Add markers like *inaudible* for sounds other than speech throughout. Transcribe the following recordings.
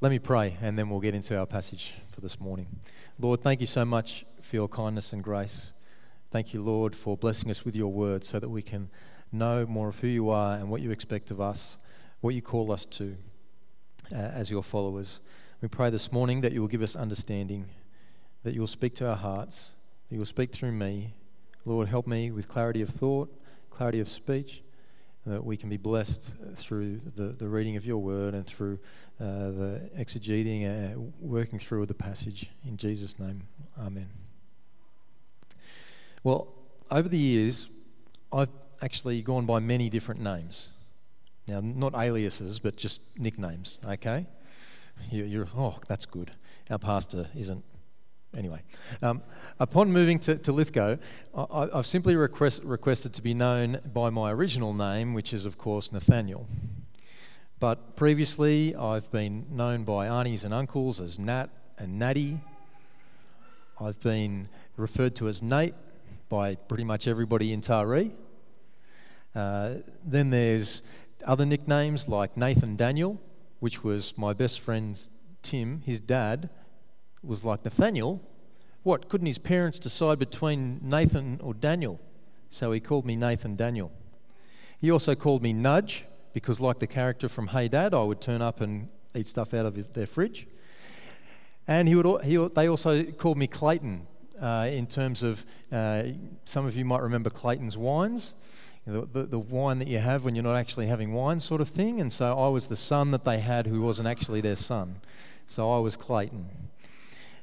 Let me pray, and then we'll get into our passage for this morning. Lord, thank you so much for your kindness and grace. Thank you, Lord, for blessing us with your word so that we can know more of who you are and what you expect of us, what you call us to uh, as your followers. We pray this morning that you will give us understanding, that you will speak to our hearts, that you will speak through me. Lord, help me with clarity of thought, clarity of speech, that we can be blessed through the, the reading of your word and through uh, the exegeting and uh, working through the passage. In Jesus' name, amen. Well, over the years, I've actually gone by many different names. Now, not aliases, but just nicknames, okay? You, are oh, that's good. Our pastor isn't. Anyway, um, upon moving to, to Lithgow, I, have simply request, requested to be known by my original name, which is, of course, Nathaniel. But previously, I've been known by aunties and uncles as Nat and Natty. I've been referred to as Nate by pretty much everybody in Taree. Uh, then there's other nicknames like Nathan Daniel, which was my best friend Tim. His dad was like Nathaniel. What? Couldn't his parents decide between Nathan or Daniel? So he called me Nathan Daniel. He also called me Nudge because, like the character from Hey Dad, I would turn up and eat stuff out of their fridge. And he would, he, they also called me Clayton uh, in terms of uh, some of you might remember Clayton's wines, the, the, the, wine that you have when you're not actually having wine, sort of thing. And so I was the son that they had who wasn't actually their son. So I was Clayton.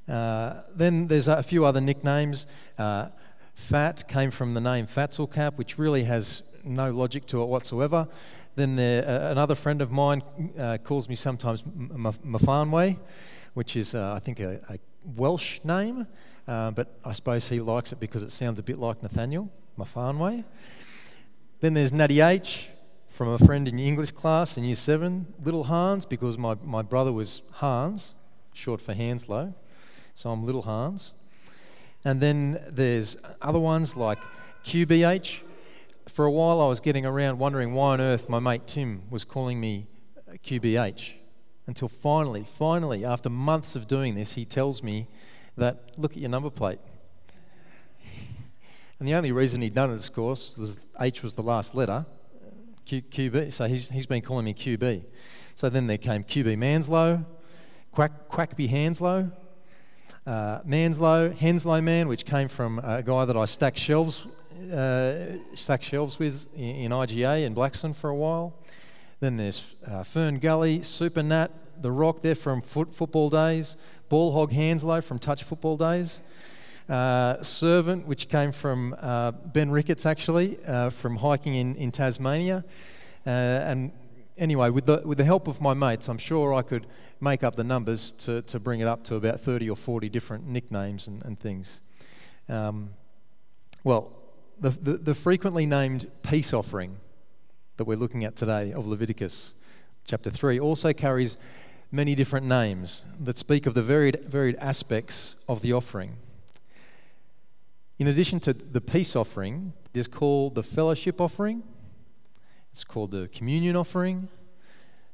Uh, then there's a few other nicknames. Uh, Fat came from the name Fatzelcap, which really has no logic to it whatsoever. Then uh, another friend of mine uh, calls me sometimes Myfanwy, which is, uh, I think, a, a, Welsh name, but I suppose he likes it because it sounds a bit like Nathaniel, Myfanwy. Then there's Natty H from a friend in English class in year seven, Little Hans, because my, my brother was Hans, short for Hanslow, so I'm Little Hans. And then there's other ones like QBH, for a while I was getting around wondering why on earth my mate Tim was calling me QBH. Until finally, finally, after months of doing this, he tells me that look at your number plate. And the only reason he'd done it, of course, was H was the last letter, Q, QB. So he's, he's been calling me QB. So then there came QB Manslow, Quack, Quackby Hanslow, uh, Manslow, Henslow Man, which came from a guy that I stacked shelves uh, stack shelves with in, IGA in Blackstone for a while. Then there's uh, Fern Gully, Super Nat, The Rock there from foot, football days, Ball Hog Hanslow from touch football days. Uh, servant, which came from uh, Ben Ricketts actually, uh, from hiking in, in Tasmania. Uh, and anyway, with the, with the help of my mates, I'm sure I could make up the numbers to, to bring it up to about 30 or 40 different nicknames and, and things. Um, well, the, the, the frequently named peace offering that we're looking at today of Leviticus chapter 3 also carries many different names that speak of the varied, varied aspects of the offering. In addition to the peace offering, it is called the fellowship offering, it's called the communion offering,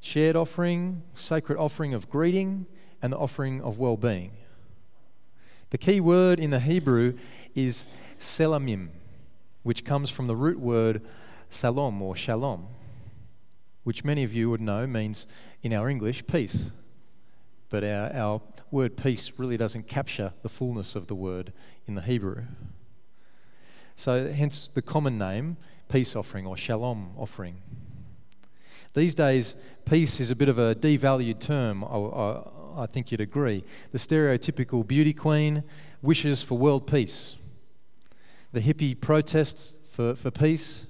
shared offering, sacred offering of greeting, and the offering of well being. The key word in the Hebrew is selamim which comes from the root word salom or shalom, which many of you would know means in our English peace. But our, our word peace really doesn't capture the fullness of the word in the Hebrew. So, hence the common name, peace offering or shalom offering. These days, peace is a bit of a devalued term, I, I, I think you'd agree. The stereotypical beauty queen wishes for world peace the hippie protests for, for peace,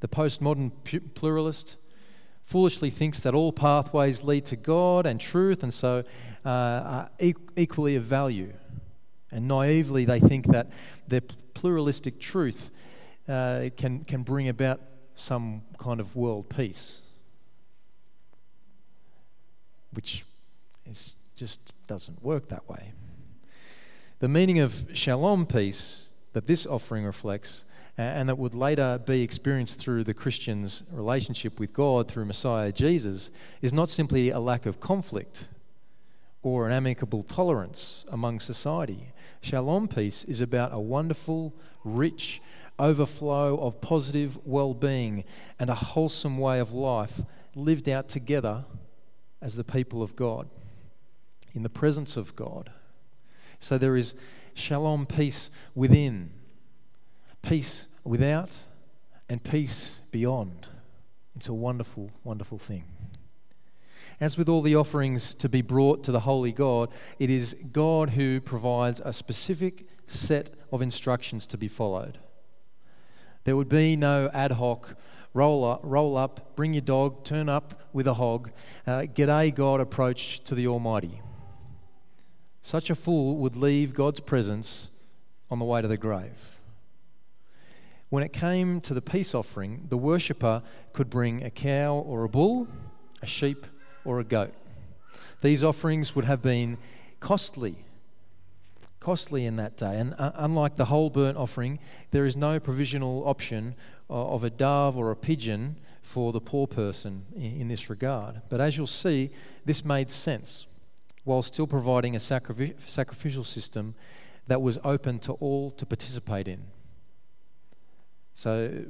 the postmodern pluralist foolishly thinks that all pathways lead to God and truth and so uh, are e- equally of value. And naively, they think that their pluralistic truth uh, can, can bring about some kind of world peace, which is, just doesn't work that way. The meaning of shalom peace that this offering reflects and that would later be experienced through the Christian's relationship with God through Messiah Jesus is not simply a lack of conflict or an amicable tolerance among society. Shalom peace is about a wonderful, rich overflow of positive well being and a wholesome way of life lived out together as the people of God, in the presence of God. So there is shalom peace within, peace without, and peace beyond. It's a wonderful, wonderful thing. As with all the offerings to be brought to the holy God, it is God who provides a specific set of instructions to be followed. There would be no ad hoc roll up, roll up bring your dog, turn up with a hog, uh, g'day God approach to the Almighty. Such a fool would leave God's presence on the way to the grave. When it came to the peace offering, the worshipper could bring a cow or a bull, a sheep or a goat. These offerings would have been costly, costly in that day. And uh, unlike the whole burnt offering, there is no provisional option uh, of a dove or a pigeon for the poor person in, in this regard. But as you'll see, this made sense while still providing a sacrific- sacrificial system that was open to all to participate in. So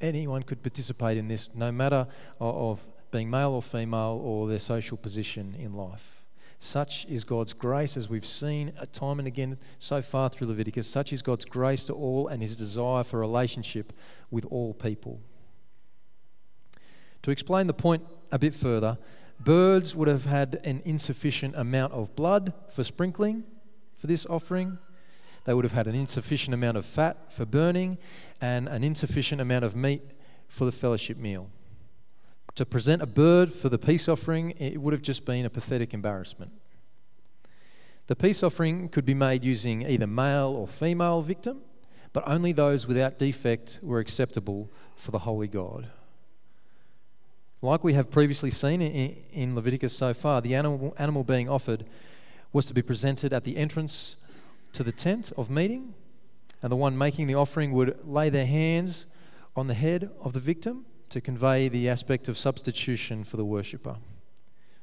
anyone could participate in this, no matter of being male or female or their social position in life. Such is God's grace, as we've seen time and again so far through Leviticus. Such is God's grace to all and his desire for relationship with all people. To explain the point a bit further, birds would have had an insufficient amount of blood for sprinkling for this offering. They would have had an insufficient amount of fat for burning and an insufficient amount of meat for the fellowship meal to present a bird for the peace offering, it would have just been a pathetic embarrassment. The peace offering could be made using either male or female victim, but only those without defect were acceptable for the holy God. Like we have previously seen in Leviticus so far, the animal, animal being offered was to be presented at the entrance to the tent of meeting, and the one making the offering would lay their hands on the head of the victim to convey the aspect of substitution for the worshipper.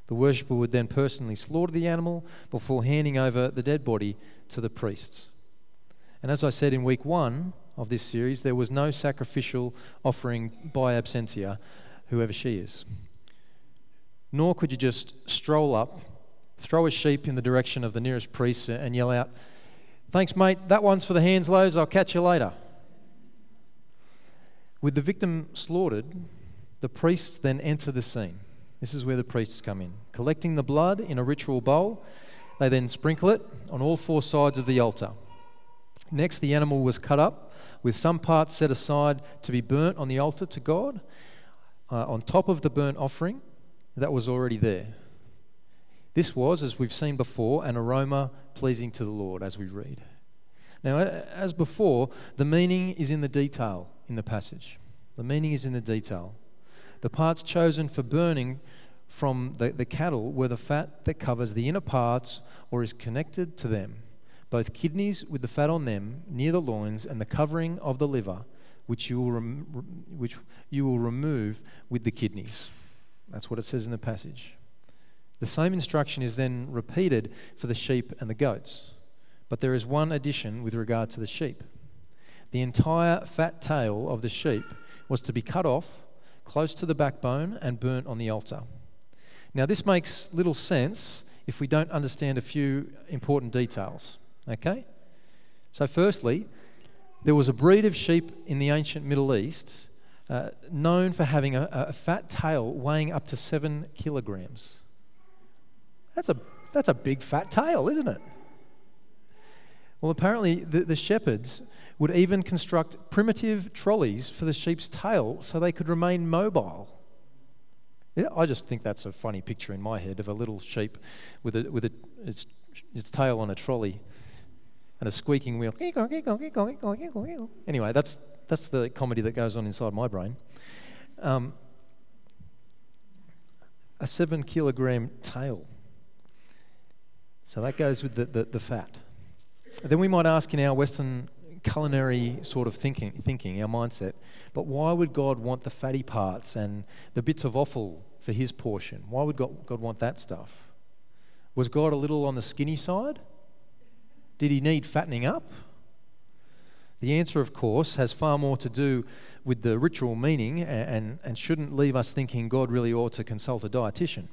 The worshipper would then personally slaughter the animal before handing over the dead body to the priests. And as I said in week one of this series, there was no sacrificial offering by absentia, whoever she is. Nor could you just stroll up, throw a sheep in the direction of the nearest priest, and yell out, Thanks, mate, that one's for the Hanslows, I'll catch you later. With the victim slaughtered, the priests then enter the scene. This is where the priests come in. Collecting the blood in a ritual bowl, they then sprinkle it on all four sides of the altar. Next, the animal was cut up, with some parts set aside to be burnt on the altar to God, uh, on top of the burnt offering that was already there. This was, as we've seen before, an aroma pleasing to the Lord, as we read. Now, as before, the meaning is in the detail in the passage. The meaning is in the detail. The parts chosen for burning from the, the cattle were the fat that covers the inner parts or is connected to them, both kidneys with the fat on them near the loins and the covering of the liver, which you will, rem- which you will remove with the kidneys. That's what it says in the passage. The same instruction is then repeated for the sheep and the goats. But there is one addition with regard to the sheep. The entire fat tail of the sheep was to be cut off close to the backbone and burnt on the altar. Now, this makes little sense if we don't understand a few important details. Okay? So, firstly, there was a breed of sheep in the ancient Middle East uh, known for having a, a fat tail weighing up to seven kilograms. That's a, that's a big fat tail, isn't it? Well, apparently, the, the shepherds would even construct primitive trolleys for the sheep's tail so they could remain mobile. Yeah, I just think that's a funny picture in my head of a little sheep with, a, with a, its, its tail on a trolley and a squeaking wheel. Anyway, that's, that's the comedy that goes on inside my brain. Um, a seven kilogram tail. So that goes with the, the, the fat. Then we might ask in our Western culinary sort of thinking, thinking, our mindset, but why would God want the fatty parts and the bits of offal for his portion? Why would God, God want that stuff? Was God a little on the skinny side? Did he need fattening up? The answer, of course, has far more to do with the ritual meaning and, and, and shouldn't leave us thinking God really ought to consult a dietitian.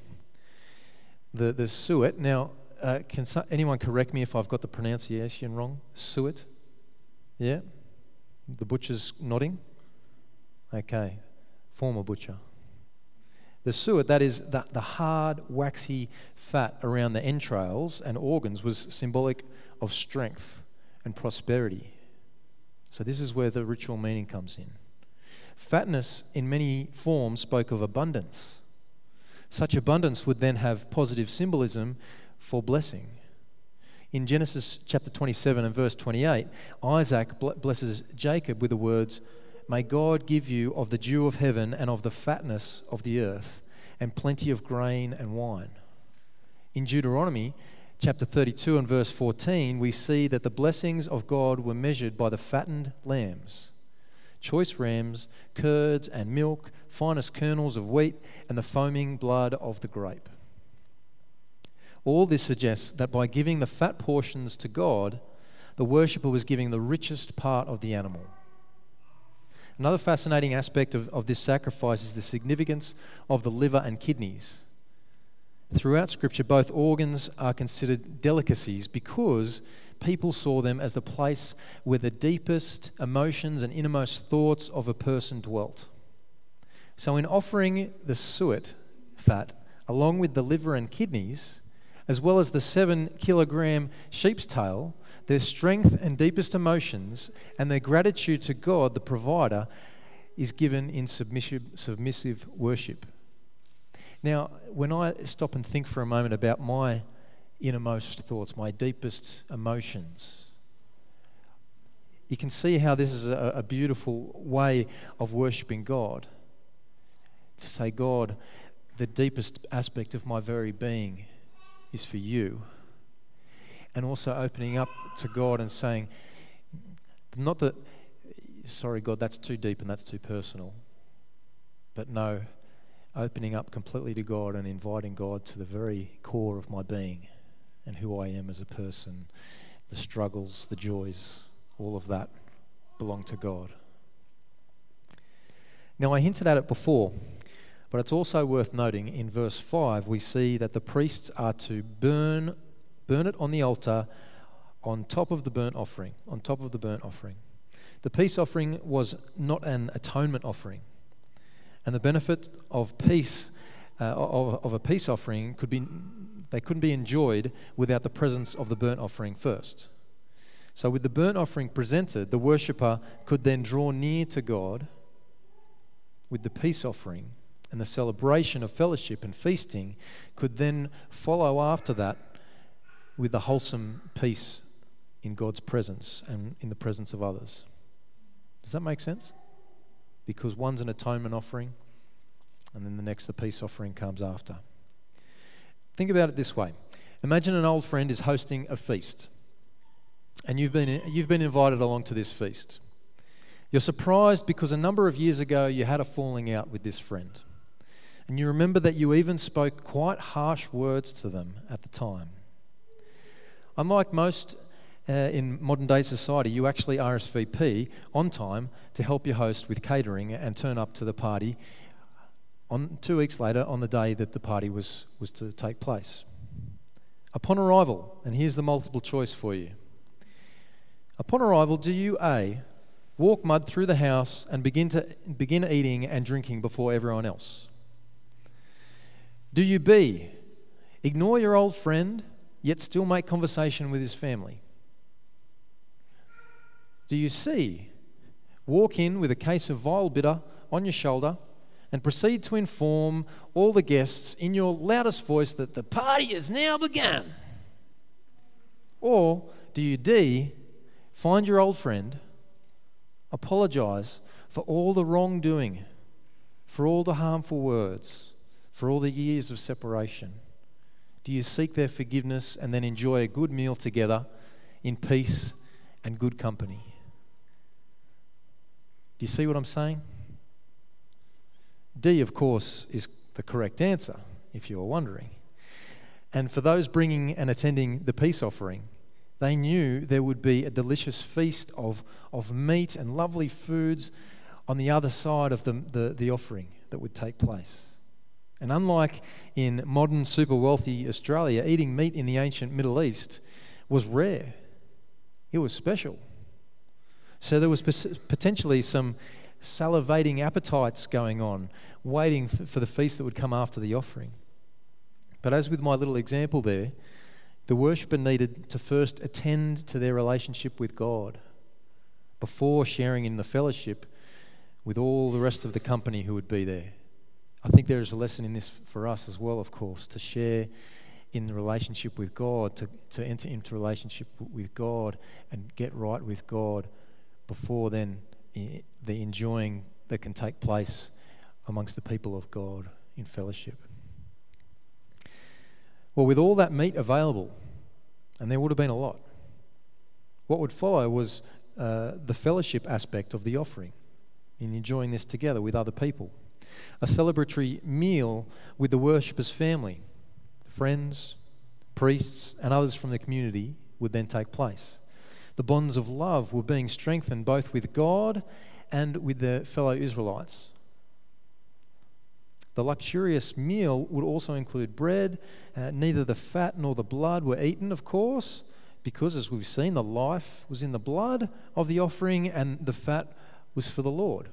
The, the suet, now, uh, can so, anyone correct me if I've got the pronunciation wrong? Suet? Yeah? The butcher's nodding? Okay. Former butcher. The suet, that is the, the hard, waxy fat around the entrails and organs, was symbolic of strength and prosperity. So, this is where the ritual meaning comes in. Fatness, in many forms, spoke of abundance. Such abundance would then have positive symbolism for blessing. In Genesis chapter 27 and verse 28, Isaac blesses Jacob with the words, May God give you of the dew of heaven and of the fatness of the earth, and plenty of grain and wine. In Deuteronomy chapter 32 and verse 14, we see that the blessings of God were measured by the fattened lambs, choice rams, curds and milk, finest kernels of wheat, and the foaming blood of the grape. All this suggests that by giving the fat portions to God, the worshipper was giving the richest part of the animal. Another fascinating aspect of, of this sacrifice is the significance of the liver and kidneys. Throughout Scripture, both organs are considered delicacies because people saw them as the place where the deepest emotions and innermost thoughts of a person dwelt. So, in offering the suet fat, along with the liver and kidneys, as well as the seven kilogram sheep's tail, their strength and deepest emotions and their gratitude to God, the provider, is given in submissive, submissive worship. Now, when I stop and think for a moment about my innermost thoughts, my deepest emotions, you can see how this is a, a beautiful way of worshipping God. To say, God, the deepest aspect of my very being is for you. And also opening up to God and saying, not that, sorry, God, that's too deep and that's too personal. But no, opening up completely to God and inviting God to the very core of my being and who I am as a person. The struggles, the joys, all of that belong to God. Now, I hinted at it before but it's also worth noting in verse 5, we see that the priests are to burn, burn it on the altar on top of the burnt offering, on top of the burnt offering. The peace offering was not an atonement offering. And the benefit of peace, uh, of, of a peace offering, could be, they couldn't be enjoyed without the presence of the burnt offering first. So, with the burnt offering presented, the worshipper could then draw near to God with the peace offering and the celebration of fellowship and feasting could then follow after that with the wholesome peace in God's presence and in the presence of others. Does that make sense? Because one's an atonement offering, and then the next, the peace offering, comes after. Think about it this way Imagine an old friend is hosting a feast, and you've been, you've been invited along to this feast. You're surprised because a number of years ago you had a falling out with this friend. And you remember that you even spoke quite harsh words to them at the time. Unlike most uh, in modern day society, you actually RSVP on time to help your host with catering and turn up to the party on two weeks later on the day that the party was, was to take place. Upon arrival, and here's the multiple choice for you. Upon arrival, do you A, walk mud through the house and begin to begin eating and drinking before everyone else? Do you B, ignore your old friend, yet still make conversation with his family? Do you C, walk in with a case of vile bitter on your shoulder and proceed to inform all the guests in your loudest voice that the party has now begun? Or do you D, find your old friend, apologize for all the wrongdoing, for all the harmful words? For all the years of separation? Do you seek their forgiveness and then enjoy a good meal together in peace and good company? Do you see what I'm saying? D, of course, is the correct answer, if you're wondering. And for those bringing and attending the peace offering, they knew there would be a delicious feast of, of meat and lovely foods on the other side of the, the, the offering that would take place. And unlike in modern super wealthy Australia, eating meat in the ancient Middle East was rare, it was special. So there was potentially some salivating appetites going on, waiting for the feast that would come after the offering. But as with my little example there, the worshipper needed to first attend to their relationship with God before sharing in the fellowship with all the rest of the company who would be there. I think there is a lesson in this for us as well, of course, to share in the relationship with God, to, to enter into relationship with God and get right with God before then the enjoying that can take place amongst the people of God in fellowship. Well, with all that meat available, and there would have been a lot, what would follow was uh, the fellowship aspect of the offering in enjoying this together with other people. A celebratory meal with the worshipper's family, friends, priests, and others from the community would then take place. The bonds of love were being strengthened both with God and with their fellow Israelites. The luxurious meal would also include bread. Uh, neither the fat nor the blood were eaten, of course, because, as we've seen, the life was in the blood of the offering and the fat was for the Lord.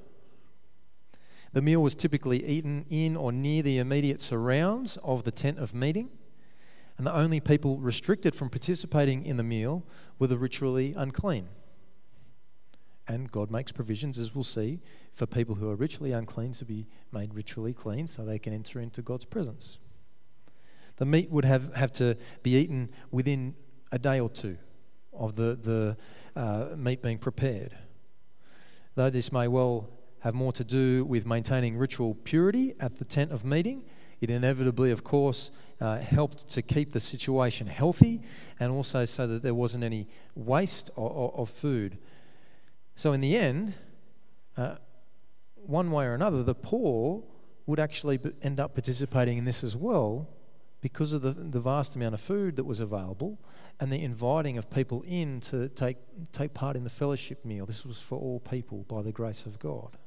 The meal was typically eaten in or near the immediate surrounds of the tent of meeting, and the only people restricted from participating in the meal were the ritually unclean. And God makes provisions, as we'll see, for people who are ritually unclean to be made ritually clean so they can enter into God's presence. The meat would have, have to be eaten within a day or two of the, the uh, meat being prepared. Though this may well have more to do with maintaining ritual purity at the tent of meeting, it inevitably, of course, uh, helped to keep the situation healthy and also so that there wasn't any waste of, of food. So, in the end, uh, one way or another, the poor would actually end up participating in this as well because of the, the vast amount of food that was available and the inviting of people in to take, take part in the fellowship meal. This was for all people by the grace of God.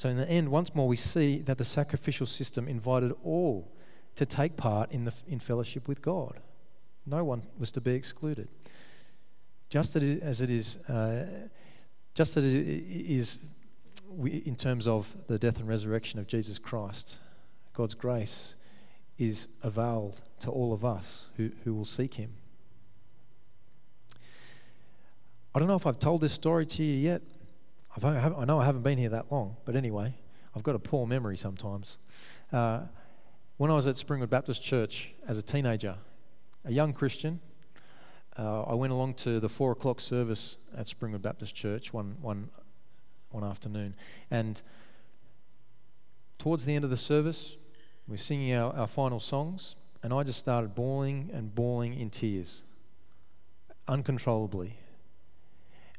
So, in the end, once more, we see that the sacrificial system invited all to take part in, the, in fellowship with God. No one was to be excluded. Just as it is, uh, just as it is in terms of the death and resurrection of Jesus Christ, God's grace is availed to all of us who, who will seek Him. I don't know if I've told this story to you yet. I've, I know I haven't been here that long, but anyway, I've got a poor memory sometimes. Uh, when I was at Springwood Baptist Church as a teenager, a young Christian, uh, I went along to the four o'clock service at Springwood Baptist Church one, one, one afternoon. And towards the end of the service, we we're singing our, our final songs, and I just started bawling and bawling in tears, uncontrollably.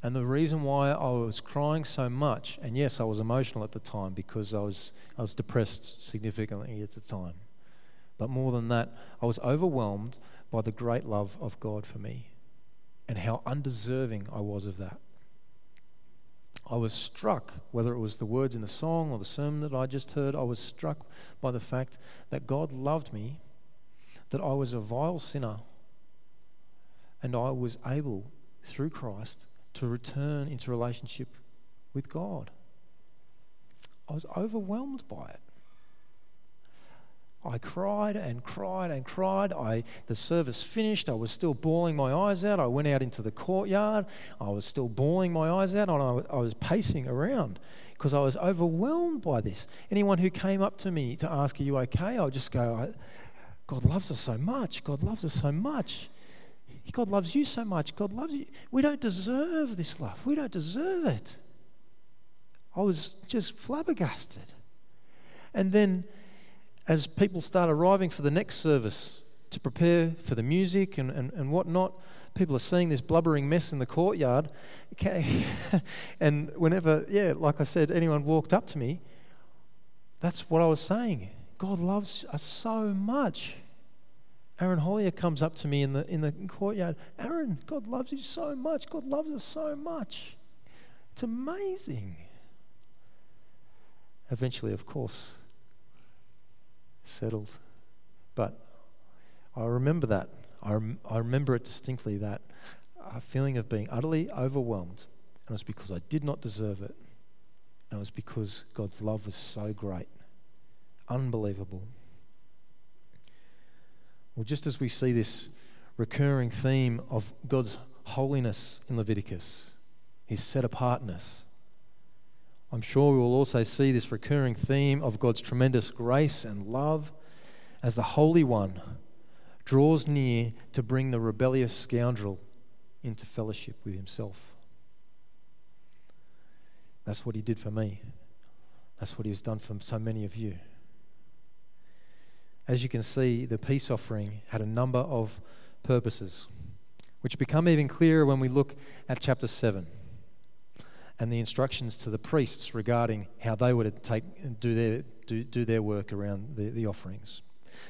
And the reason why I was crying so much, and yes, I was emotional at the time because I was, I was depressed significantly at the time. But more than that, I was overwhelmed by the great love of God for me and how undeserving I was of that. I was struck, whether it was the words in the song or the sermon that I just heard, I was struck by the fact that God loved me, that I was a vile sinner, and I was able, through Christ, to return into relationship with God. I was overwhelmed by it. I cried and cried and cried. I, the service finished. I was still bawling my eyes out. I went out into the courtyard. I was still bawling my eyes out, and I, I was pacing around because I was overwhelmed by this. Anyone who came up to me to ask, Are you okay? I would just go, God loves us so much. God loves us so much. God loves you so much. God loves you. We don't deserve this love. We don't deserve it. I was just flabbergasted. And then, as people start arriving for the next service to prepare for the music and, and, and whatnot, people are seeing this blubbering mess in the courtyard. Okay. *laughs* and whenever, yeah, like I said, anyone walked up to me, that's what I was saying. God loves us so much. Aaron Hollier comes up to me in the, in the courtyard. Aaron, God loves you so much. God loves us so much. It's amazing. Eventually, of course, settled. But I remember that. I, rem- I remember it distinctly that a feeling of being utterly overwhelmed. And it was because I did not deserve it. And it was because God's love was so great. Unbelievable. Well, just as we see this recurring theme of God's holiness in Leviticus, his set apartness, I'm sure we will also see this recurring theme of God's tremendous grace and love as the Holy One draws near to bring the rebellious scoundrel into fellowship with himself. That's what he did for me. That's what he has done for so many of you. As you can see, the peace offering had a number of purposes, which become even clearer when we look at chapter 7 and the instructions to the priests regarding how they were to take, do, their, do, do their work around the, the offerings.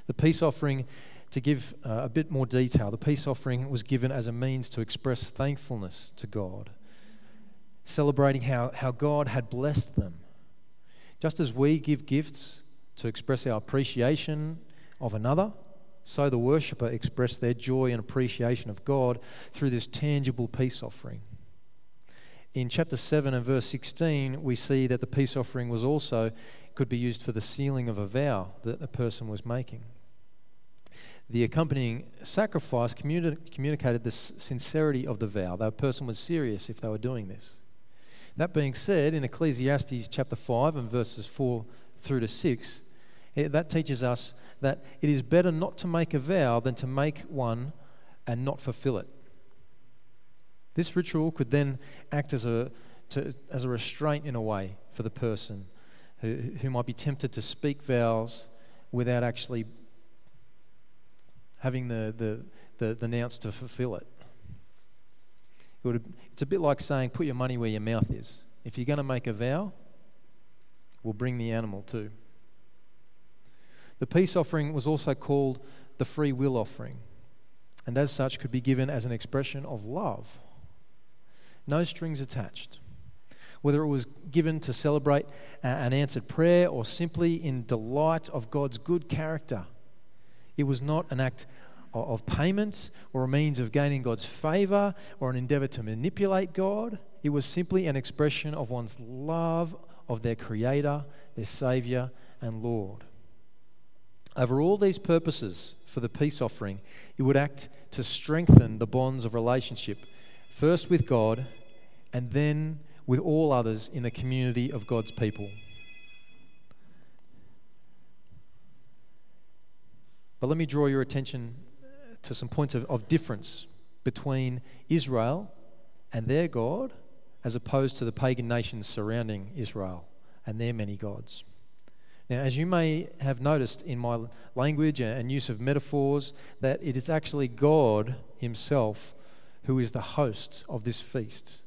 The peace offering, to give uh, a bit more detail, the peace offering was given as a means to express thankfulness to God, celebrating how, how God had blessed them. Just as we give gifts to express our appreciation of another, so the worshipper expressed their joy and appreciation of God through this tangible peace offering. In chapter 7 and verse 16, we see that the peace offering was also could be used for the sealing of a vow that a person was making. The accompanying sacrifice communi- communicated the sincerity of the vow. That a person was serious if they were doing this. That being said, in Ecclesiastes chapter 5 and verses 4 through to 6, it, that teaches us that it is better not to make a vow than to make one and not fulfill it. This ritual could then act as a, to, as a restraint in a way for the person who, who might be tempted to speak vows without actually having the, the, the, the nous to fulfill it. it would, it's a bit like saying, put your money where your mouth is. If you're going to make a vow, we'll bring the animal too. The peace offering was also called the free will offering, and as such could be given as an expression of love. No strings attached. Whether it was given to celebrate an answered prayer or simply in delight of God's good character, it was not an act of payment or a means of gaining God's favor or an endeavor to manipulate God. It was simply an expression of one's love of their Creator, their Savior, and Lord. Over all these purposes for the peace offering, it would act to strengthen the bonds of relationship, first with God and then with all others in the community of God's people. But let me draw your attention to some points of, of difference between Israel and their God as opposed to the pagan nations surrounding Israel and their many gods. Now, as you may have noticed in my language and use of metaphors, that it is actually God Himself who is the host of this feast.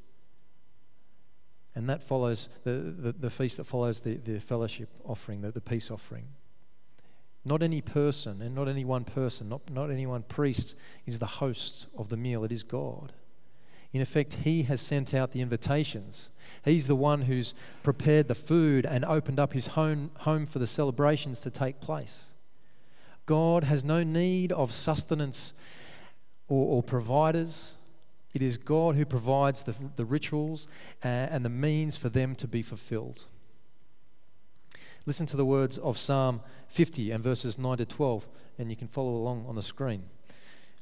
And that follows the, the, the feast that follows the, the fellowship offering, the, the peace offering. Not any person, and not any one person, not, not any one priest is the host of the meal, it is God. In effect, He has sent out the invitations. He's the one who's prepared the food and opened up His home, home for the celebrations to take place. God has no need of sustenance or, or providers. It is God who provides the, the rituals uh, and the means for them to be fulfilled. Listen to the words of Psalm 50 and verses 9 to 12, and you can follow along on the screen.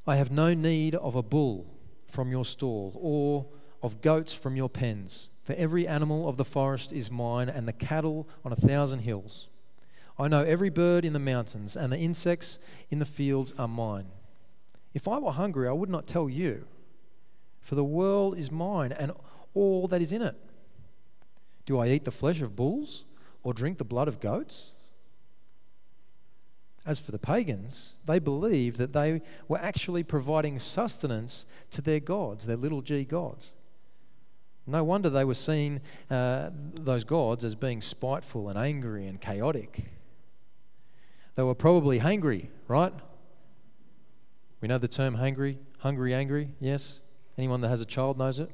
I have no need of a bull from your stall or of goats from your pens, for every animal of the forest is mine, and the cattle on a thousand hills. I know every bird in the mountains, and the insects in the fields are mine. If I were hungry, I would not tell you for the world is mine and all that is in it. Do I eat the flesh of bulls or drink the blood of goats? As for the pagans, they believed that they were actually providing sustenance to their gods, their little g gods. No wonder they were seeing uh, those gods as being spiteful and angry and chaotic. They were probably hungry, right? We know the term hungry, hungry, angry, yes? Anyone that has a child knows it.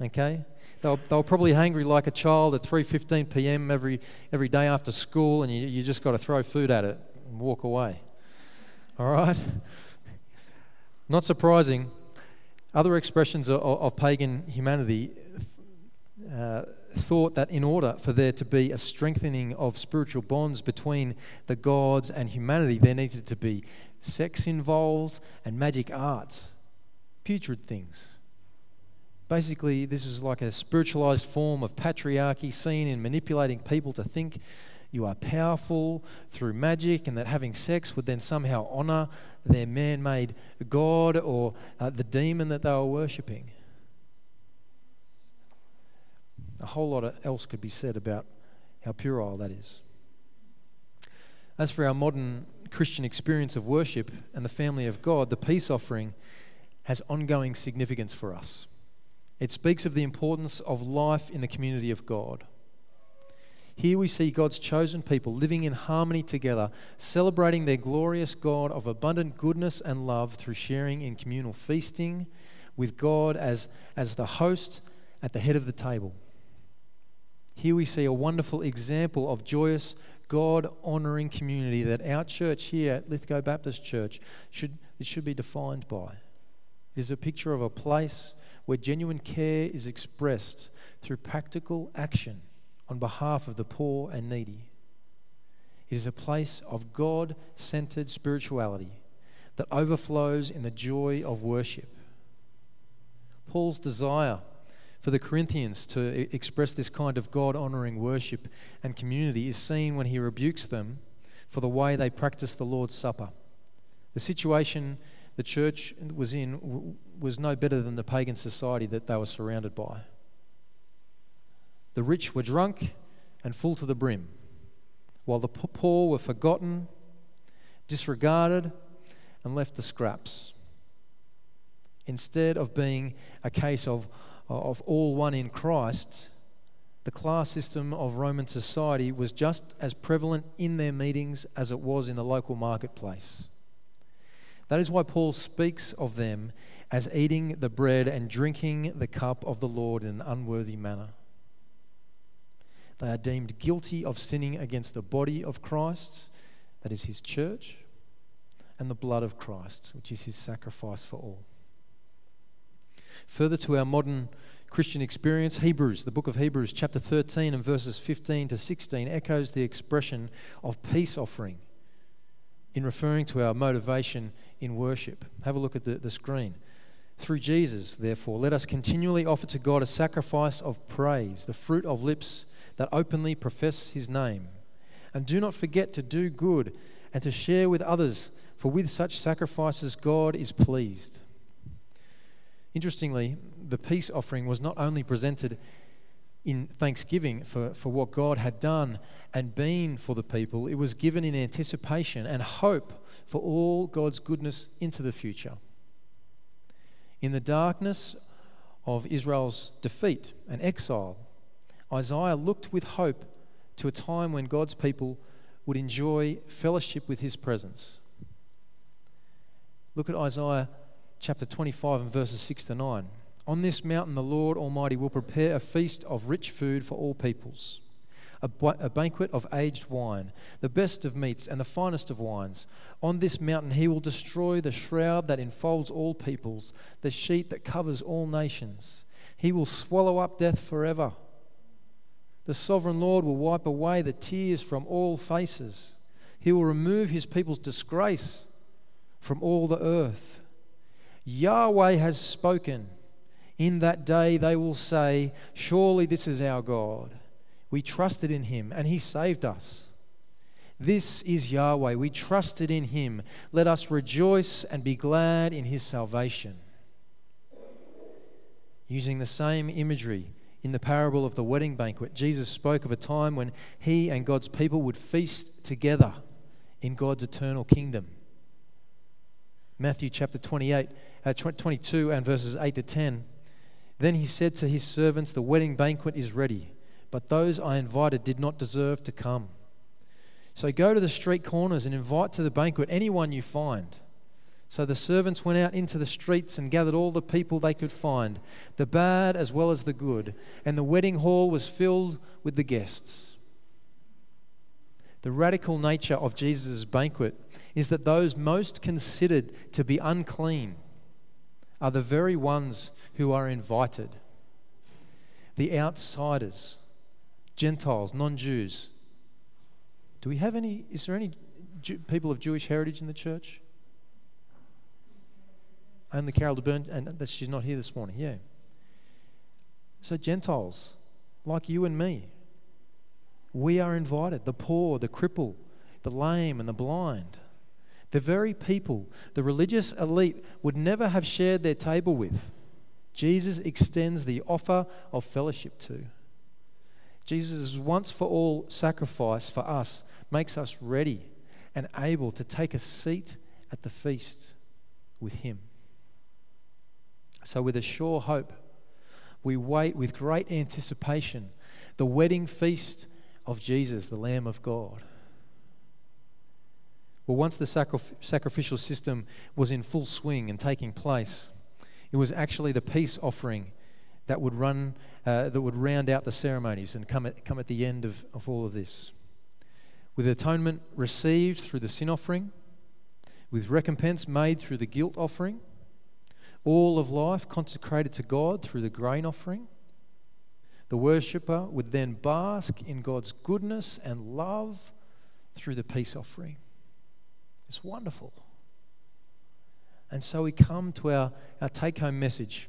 Okay? They were, they were probably hungry like a child at 3.15 p.m. every, every day after school and you, you just got to throw food at it and walk away. All right? *laughs* Not surprising, other expressions of, of pagan humanity uh, thought that in order for there to be a strengthening of spiritual bonds between the gods and humanity, there needed to be sex involved and magic arts, putrid things. Basically, this is like a spiritualized form of patriarchy seen in manipulating people to think you are powerful through magic and that having sex would then somehow honor their man made god or uh, the demon that they were worshipping. A whole lot else could be said about how puerile that is. As for our modern Christian experience of worship and the family of God, the peace offering has ongoing significance for us. It speaks of the importance of life in the community of God. Here we see God's chosen people living in harmony together, celebrating their glorious God of abundant goodness and love through sharing in communal feasting with God as, as the host at the head of the table. Here we see a wonderful example of joyous, God honoring community that our church here at Lithgow Baptist Church should, it should be defined by. It is a picture of a place where genuine care is expressed through practical action on behalf of the poor and needy. It is a place of God centered spirituality that overflows in the joy of worship. Paul's desire for the Corinthians to express this kind of God honoring worship and community is seen when he rebukes them for the way they practice the Lord's Supper. The situation the church was in was no better than the pagan society that they were surrounded by. The rich were drunk and full to the brim, while the poor were forgotten, disregarded, and left the scraps. Instead of being a case of, of all one in Christ, the class system of Roman society was just as prevalent in their meetings as it was in the local marketplace. That is why Paul speaks of them as eating the bread and drinking the cup of the Lord in an unworthy manner. They are deemed guilty of sinning against the body of Christ, that is his church, and the blood of Christ, which is his sacrifice for all. Further to our modern Christian experience, Hebrews, the book of Hebrews, chapter 13 and verses 15 to 16, echoes the expression of peace offering in referring to our motivation in worship. Have a look at the, the screen. Through Jesus, therefore, let us continually offer to God a sacrifice of praise, the fruit of lips that openly profess his name. And do not forget to do good and to share with others, for with such sacrifices God is pleased. Interestingly, the peace offering was not only presented in thanksgiving for, for what God had done and been for the people, it was given in anticipation and hope for all God's goodness into the future. In the darkness of Israel's defeat and exile, Isaiah looked with hope to a time when God's people would enjoy fellowship with his presence. Look at Isaiah chapter 25 and verses 6 to 9. On this mountain, the Lord Almighty will prepare a feast of rich food for all peoples, a, a, banquet of aged wine, the best of meats and the finest of wines. On this mountain, he will destroy the shroud that enfolds all peoples, the sheet that covers all nations. He will swallow up death forever. The sovereign Lord will wipe away the tears from all faces. He will remove his people's disgrace from all the earth. Yahweh has spoken. In that day they will say, Surely this is our God. We trusted in him and he saved us. This is Yahweh. We trusted in him. Let us rejoice and be glad in his salvation. Using the same imagery, in the parable of the wedding banquet, Jesus spoke of a time when he and God's people would feast together in God's eternal kingdom. Matthew chapter 28, uh, 22 and verses 8 to 10. Then he said to his servants, The wedding banquet is ready, but those I invited did not deserve to come. So go to the street corners and invite to the banquet anyone you find. So the servants went out into the streets and gathered all the people they could find, the bad as well as the good, and the wedding hall was filled with the guests. The radical nature of Jesus' banquet is that those most considered to be unclean are the very ones who are invited. The outsiders, Gentiles, non Jews. Do we have any, is there any people of Jewish heritage in the church? Only Carol de Burn, and that she's not here this morning. Yeah. So Gentiles, like you and me, we are invited. The poor, the cripple, the lame, and the blind. The very people the religious elite would never have shared their table with. Jesus extends the offer of fellowship to. Jesus' once for all sacrifice for us makes us ready and able to take a seat at the feast with Him. So, with a sure hope, we wait with great anticipation the wedding feast of Jesus, the Lamb of God. Well, once the sacrif- sacrificial system was in full swing and taking place, it was actually the peace offering that would run, uh, that would round out the ceremonies and come at, come at the end of, of all of this. With atonement received through the sin offering, with recompense made through the guilt offering, all of life consecrated to God through the grain offering. The worshipper would then bask in God's goodness and love through the peace offering. It's wonderful. And so we come to our, our take home message,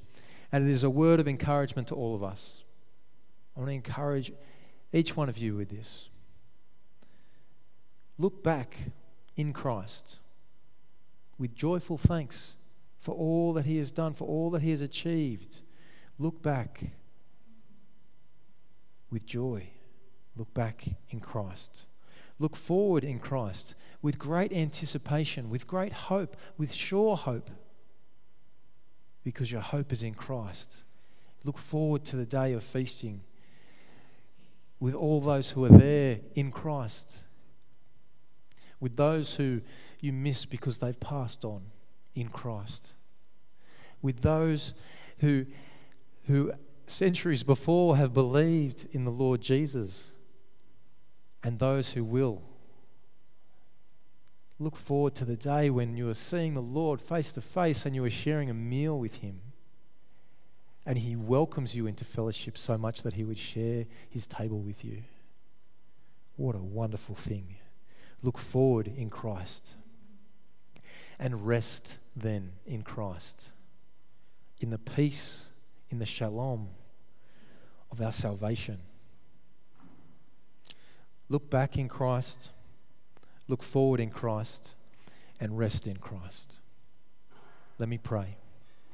and it is a word of encouragement to all of us. I want to encourage each one of you with this. Look back in Christ with joyful thanks for all that He has done, for all that He has achieved. Look back with joy. Look back in Christ. Look forward in Christ with great anticipation, with great hope, with sure hope, because your hope is in Christ. Look forward to the day of feasting with all those who are there in Christ, with those who you miss because they've passed on in Christ. With those who, who centuries before have believed in the Lord Jesus and those who will. Look forward to the day when you are seeing the Lord face to face and you are sharing a meal with Him. And He welcomes you into fellowship so much that He would share His table with you. What a wonderful thing. Look forward in Christ and rest then in Christ, in the peace, in the shalom of our salvation. Look back in Christ, look forward in Christ, and rest in Christ. Let me pray.